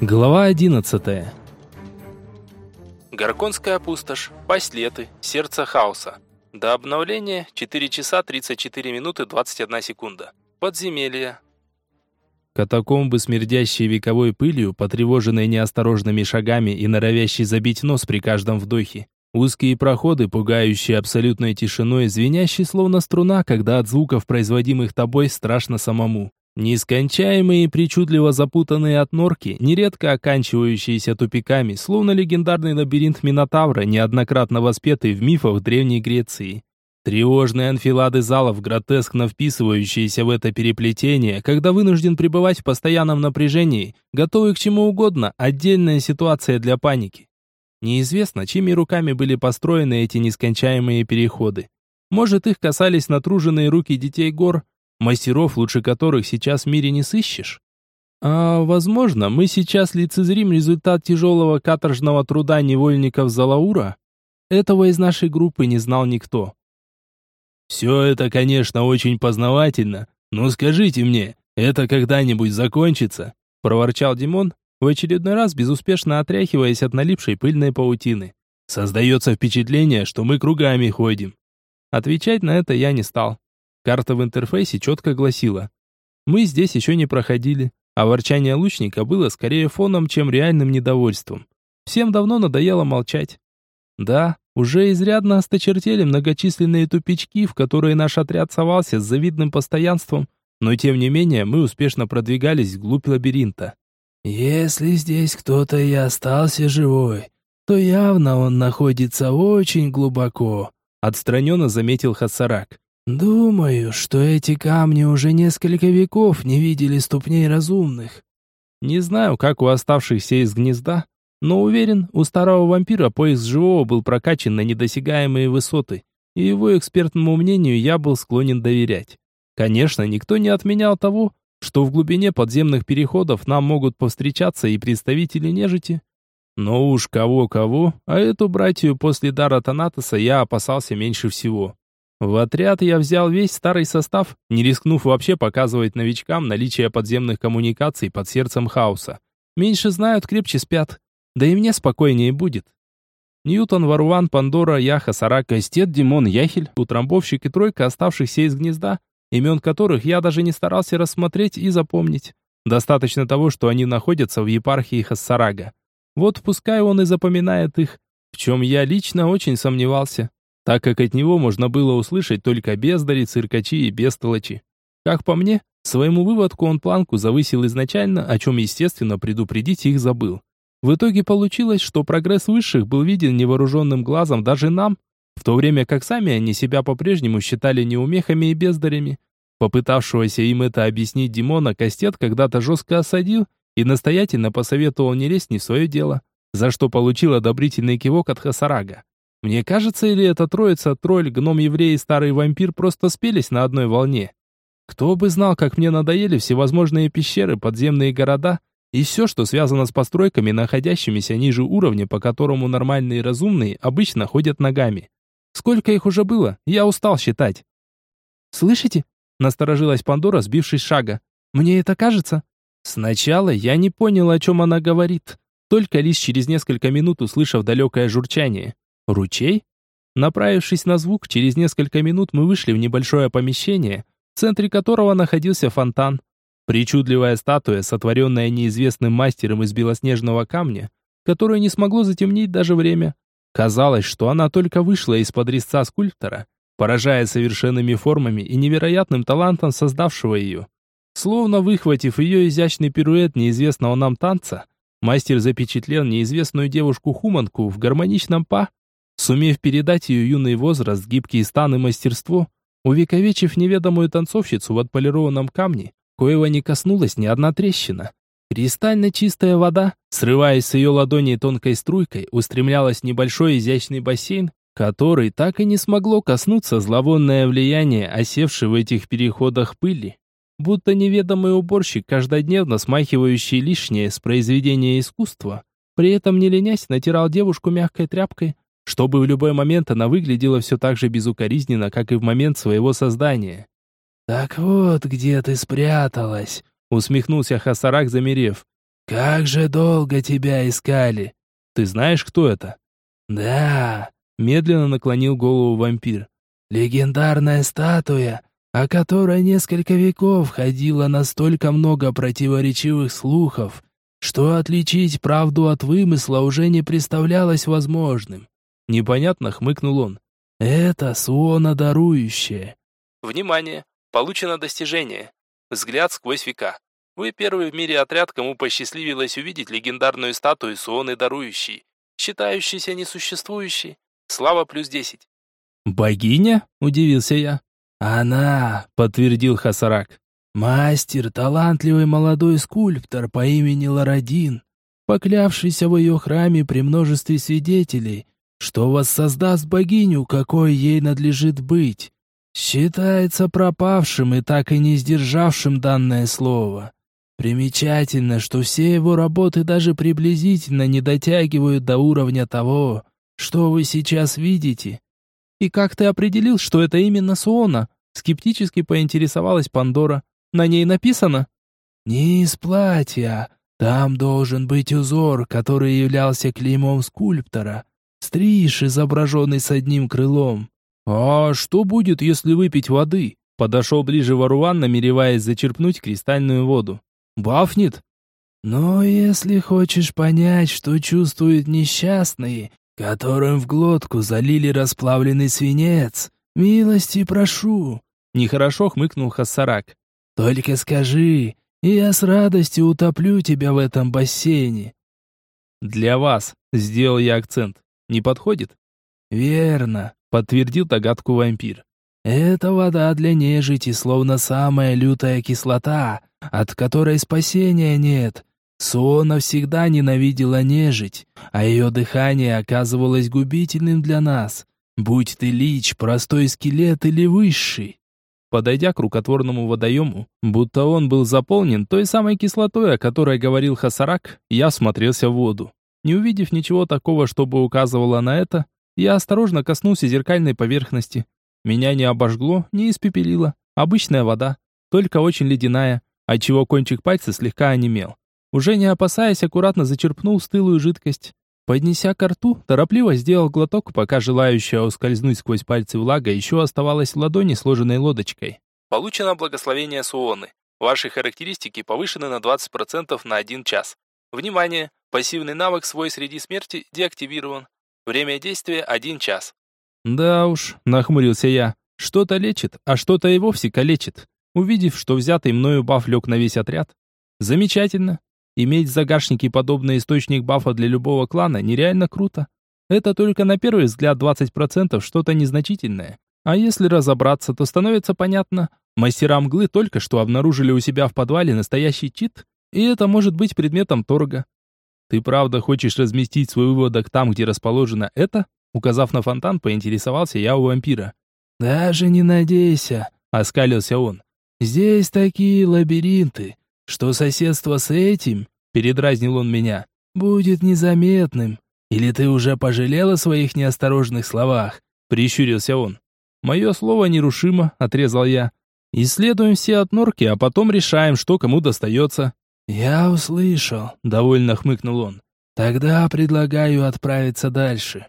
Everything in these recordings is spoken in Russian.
Глава 11. Горконская пустошь, пасть леты, сердце хаоса. До обновления 4 часа 34 минуты 21 секунда. Подземелье. Катакомбы, смердящие вековой пылью, потревоженные неосторожными шагами и норовящие забить нос при каждом вдохе. Узкие проходы, пугающие абсолютной тишиной, звенящие словно струна, когда от звуков, производимых тобой, страшно самому. Нескончаемые и причудливо запутанные отнорки, нередко оканчивающиеся тупиками, словно легендарный лабиринт Минотавра, неоднократно воспетый в мифах Древней Греции. Тревожные анфилады залов, гротескно вписывающиеся в это переплетение, когда вынужден пребывать в постоянном напряжении, готовый к чему угодно, отдельная ситуация для паники. Неизвестно, чьими руками были построены эти нескончаемые переходы. Может, их касались натруженные руки детей гор, мастеров, лучше которых сейчас в мире не сыщешь. А, возможно, мы сейчас лицезрим результат тяжелого каторжного труда невольников Залаура? Этого из нашей группы не знал никто. «Все это, конечно, очень познавательно, но скажите мне, это когда-нибудь закончится?» проворчал Димон, в очередной раз безуспешно отряхиваясь от налипшей пыльной паутины. «Создается впечатление, что мы кругами ходим». Отвечать на это я не стал. Карта в интерфейсе четко гласила. Мы здесь еще не проходили, а ворчание лучника было скорее фоном, чем реальным недовольством. Всем давно надоело молчать. Да, уже изрядно осточертели многочисленные тупички, в которые наш отряд совался с завидным постоянством, но тем не менее мы успешно продвигались вглубь лабиринта. «Если здесь кто-то и остался живой, то явно он находится очень глубоко», отстраненно заметил Хасарак. «Думаю, что эти камни уже несколько веков не видели ступней разумных». Не знаю, как у оставшихся из гнезда, но уверен, у старого вампира поиск живого был прокачан на недосягаемые высоты, и его экспертному мнению я был склонен доверять. Конечно, никто не отменял того, что в глубине подземных переходов нам могут повстречаться и представители нежити. Но уж кого-кого, а эту братью после дара Танатоса я опасался меньше всего. В отряд я взял весь старый состав, не рискнув вообще показывать новичкам наличие подземных коммуникаций под сердцем хаоса. Меньше знают, крепче спят. Да и мне спокойнее будет. Ньютон, Варуан, Пандора, Яха, Сарак, Кастет, Димон, Яхель, утрамбовщик и тройка оставшихся из гнезда, имен которых я даже не старался рассмотреть и запомнить. Достаточно того, что они находятся в епархии Хассарага. Вот пускай он и запоминает их, в чем я лично очень сомневался так как от него можно было услышать только бездари, циркачи и бестолочи. Как по мне, своему выводку он планку завысил изначально, о чем, естественно, предупредить их забыл. В итоге получилось, что прогресс высших был виден невооруженным глазом даже нам, в то время как сами они себя по-прежнему считали неумехами и бездарями. Попытавшегося им это объяснить Димона Кастет когда-то жестко осадил и настоятельно посоветовал не лезть не в свое дело, за что получил одобрительный кивок от Хасарага. Мне кажется, или эта троица, тролль, гном-еврей и старый вампир просто спелись на одной волне? Кто бы знал, как мне надоели всевозможные пещеры, подземные города и все, что связано с постройками, находящимися ниже уровня, по которому нормальные и разумные обычно ходят ногами. Сколько их уже было, я устал считать. «Слышите?» — насторожилась Пандора, сбившись шага. «Мне это кажется?» Сначала я не понял, о чем она говорит, только лишь через несколько минут услышав далекое журчание. Ручей? Направившись на звук, через несколько минут мы вышли в небольшое помещение, в центре которого находился фонтан. Причудливая статуя, сотворенная неизвестным мастером из белоснежного камня, которую не смогло затемнить даже время. Казалось, что она только вышла из-под резца скульптора, поражая совершенными формами и невероятным талантом создавшего ее. Словно выхватив ее изящный пируэт неизвестного нам танца, мастер запечатлел неизвестную девушку-хуманку в гармоничном па, Сумев передать ее юный возраст, гибкий стан и мастерство, увековечив неведомую танцовщицу в отполированном камне, коего не коснулась ни одна трещина. Кристально чистая вода, срываясь с ее ладони тонкой струйкой, устремлялась в небольшой изящный бассейн, который так и не смогло коснуться зловонное влияние, осевшей в этих переходах пыли. Будто неведомый уборщик, каждодневно смахивающий лишнее с произведения искусства, при этом не ленясь натирал девушку мягкой тряпкой, чтобы в любой момент она выглядела все так же безукоризненно, как и в момент своего создания. «Так вот, где ты спряталась?» усмехнулся Хасарак, замерев. Как же долго тебя искали!» «Ты знаешь, кто это?» «Да», — медленно наклонил голову вампир. «Легендарная статуя, о которой несколько веков ходило настолько много противоречивых слухов, что отличить правду от вымысла уже не представлялось возможным». Непонятно хмыкнул он. «Это Суона дарующая». Внимание! Получено достижение. Взгляд сквозь века. Вы первый в мире отряд, кому посчастливилось увидеть легендарную статую Суоны Дарующей, считающейся несуществующей. Слава плюс десять. «Богиня?» – удивился я. «Она», – подтвердил Хасарак. «Мастер, талантливый молодой скульптор по имени Ларадин, поклявшийся в ее храме при множестве свидетелей, что воссоздаст богиню, какой ей надлежит быть. Считается пропавшим и так и не сдержавшим данное слово. Примечательно, что все его работы даже приблизительно не дотягивают до уровня того, что вы сейчас видите. И как ты определил, что это именно Суона? Скептически поинтересовалась Пандора. На ней написано? Не из платья. Там должен быть узор, который являлся клеймом скульптора. Стриж, изображенный с одним крылом. А что будет, если выпить воды? Подошел ближе Варуан, намереваясь зачерпнуть кристальную воду. Бафнет? Но если хочешь понять, что чувствуют несчастные, которым в глотку залили расплавленный свинец, милости прошу. Нехорошо хмыкнул Хассарак. Только скажи, и я с радостью утоплю тебя в этом бассейне. Для вас, сделал я акцент. Не подходит? Верно, подтвердил догадку вампир. Это вода для нежити, словно самая лютая кислота, от которой спасения нет. Суона всегда ненавидела нежить, а ее дыхание оказывалось губительным для нас. Будь ты лич, простой скелет или высший. Подойдя к рукотворному водоему, будто он был заполнен той самой кислотой, о которой говорил Хасарак, я смотрелся в воду. Не увидев ничего такого, чтобы указывало на это, я осторожно коснулся зеркальной поверхности. Меня не обожгло, не испепелило. Обычная вода, только очень ледяная, отчего кончик пальца слегка онемел. Уже не опасаясь, аккуратно зачерпнул стылую жидкость. Поднеся ко рту, торопливо сделал глоток, пока желающая ускользнуть сквозь пальцы влага еще оставалась в ладони, сложенной лодочкой. Получено благословение Суоны. Ваши характеристики повышены на 20% на 1 час. Внимание! Пассивный навык «Свой среди смерти» деактивирован. Время действия 1 час. Да уж, нахмурился я. Что-то лечит, а что-то и вовсе калечит. Увидев, что взятый мною баф лег на весь отряд. Замечательно. Иметь в загашнике подобный источник бафа для любого клана нереально круто. Это только на первый взгляд 20% что-то незначительное. А если разобраться, то становится понятно. Мастера мглы только что обнаружили у себя в подвале настоящий чит, и это может быть предметом торга. Ты правда хочешь разместить свой выводок там, где расположено это? Указав на фонтан, поинтересовался я у вампира. «Даже не надейся», — оскалился он. Здесь такие лабиринты, что соседство с этим, передразнил он меня, будет незаметным. Или ты уже пожалел о своих неосторожных словах? Прищурился он. Мое слово нерушимо, отрезал я. Исследуем все от норки, а потом решаем, что кому достается. Я услышал, довольно хмыкнул он. Тогда предлагаю отправиться дальше.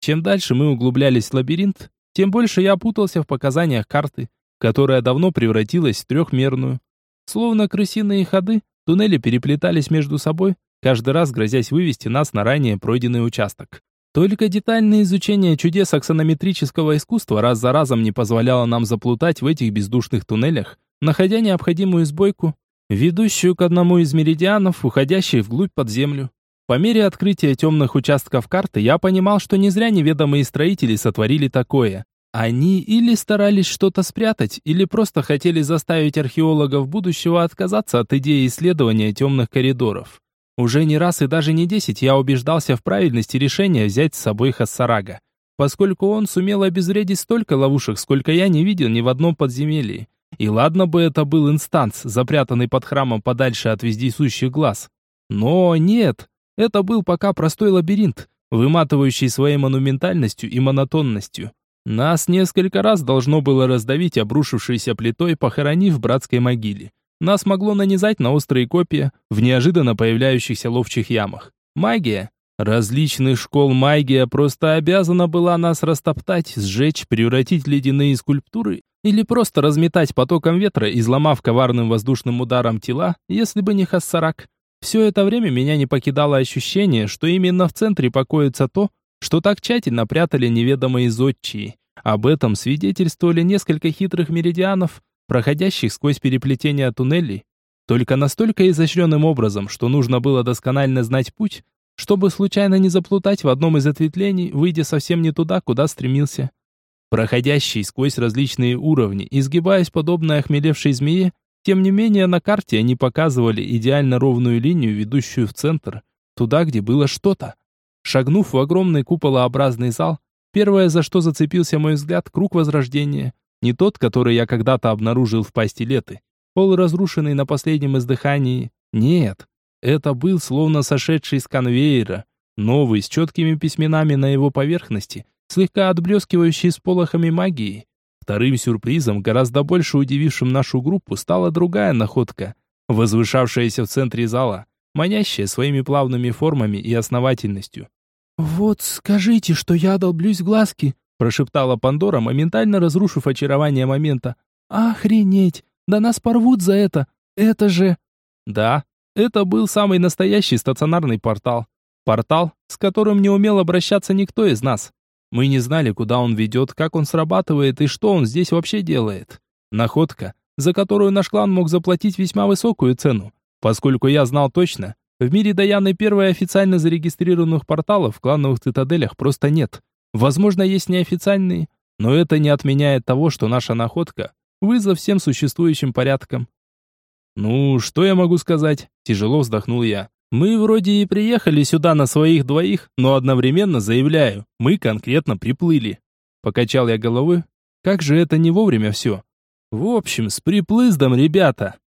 Чем дальше мы углублялись в лабиринт, тем больше я путался в показаниях карты которая давно превратилась в трехмерную. Словно крысиные ходы, туннели переплетались между собой, каждый раз грозясь вывести нас на ранее пройденный участок. Только детальное изучение чудес аксонометрического искусства раз за разом не позволяло нам заплутать в этих бездушных туннелях, находя необходимую сбойку, ведущую к одному из меридианов, уходящей вглубь под землю. По мере открытия темных участков карты я понимал, что не зря неведомые строители сотворили такое. Они или старались что-то спрятать, или просто хотели заставить археологов будущего отказаться от идеи исследования темных коридоров. Уже не раз и даже не десять я убеждался в правильности решения взять с собой Хассарага, поскольку он сумел обезвредить столько ловушек, сколько я не видел ни в одном подземелье. И ладно бы это был инстанс, запрятанный под храмом подальше от вездесущих глаз. Но нет, это был пока простой лабиринт, выматывающий своей монументальностью и монотонностью. Нас несколько раз должно было раздавить обрушившейся плитой, похоронив в братской могиле. нас могло нанизать на острые копья в неожиданно появляющихся ловчих ямах. Магия. Различных школ магия просто обязана была нас растоптать, сжечь, превратить в ледяные скульптуры или просто разметать потоком ветра, изломав коварным воздушным ударом тела, если бы не Хассарак. Все это время меня не покидало ощущение, что именно в центре покоится то, что так тщательно прятали неведомые зодчие. Об этом свидетельствовали несколько хитрых меридианов, проходящих сквозь переплетения туннелей, только настолько изощренным образом, что нужно было досконально знать путь, чтобы случайно не заплутать в одном из ответвлений, выйдя совсем не туда, куда стремился. Проходящий сквозь различные уровни, изгибаясь подобно охмелевшей змее, тем не менее на карте они показывали идеально ровную линию, ведущую в центр, туда, где было что-то. Шагнув в огромный куполообразный зал, первое, за что зацепился мой взгляд, круг возрождения. Не тот, который я когда-то обнаружил в пасти леты, полуразрушенный на последнем издыхании. Нет, это был словно сошедший с конвейера, новый, с четкими письменами на его поверхности, слегка отблескивающий с полохами магии. Вторым сюрпризом, гораздо больше удивившим нашу группу, стала другая находка, возвышавшаяся в центре зала, манящая своими плавными формами и основательностью. «Вот скажите, что я долблюсь в глазки», прошептала Пандора, моментально разрушив очарование момента. «Охренеть! Да нас порвут за это! Это же...» Да, это был самый настоящий стационарный портал. Портал, с которым не умел обращаться никто из нас. Мы не знали, куда он ведет, как он срабатывает и что он здесь вообще делает. Находка, за которую наш клан мог заплатить весьма высокую цену, поскольку я знал точно, в мире Даяны первой официально зарегистрированных порталов в клановых цитаделях просто нет. Возможно, есть неофициальные, но это не отменяет того, что наша находка – вызов всем существующим порядкам. «Ну, что я могу сказать?» – тяжело вздохнул я. «Мы вроде и приехали сюда на своих двоих, но одновременно заявляю, мы конкретно приплыли». Покачал я головой. «Как же это не вовремя все?» «В общем, с приплыздом, ребята!»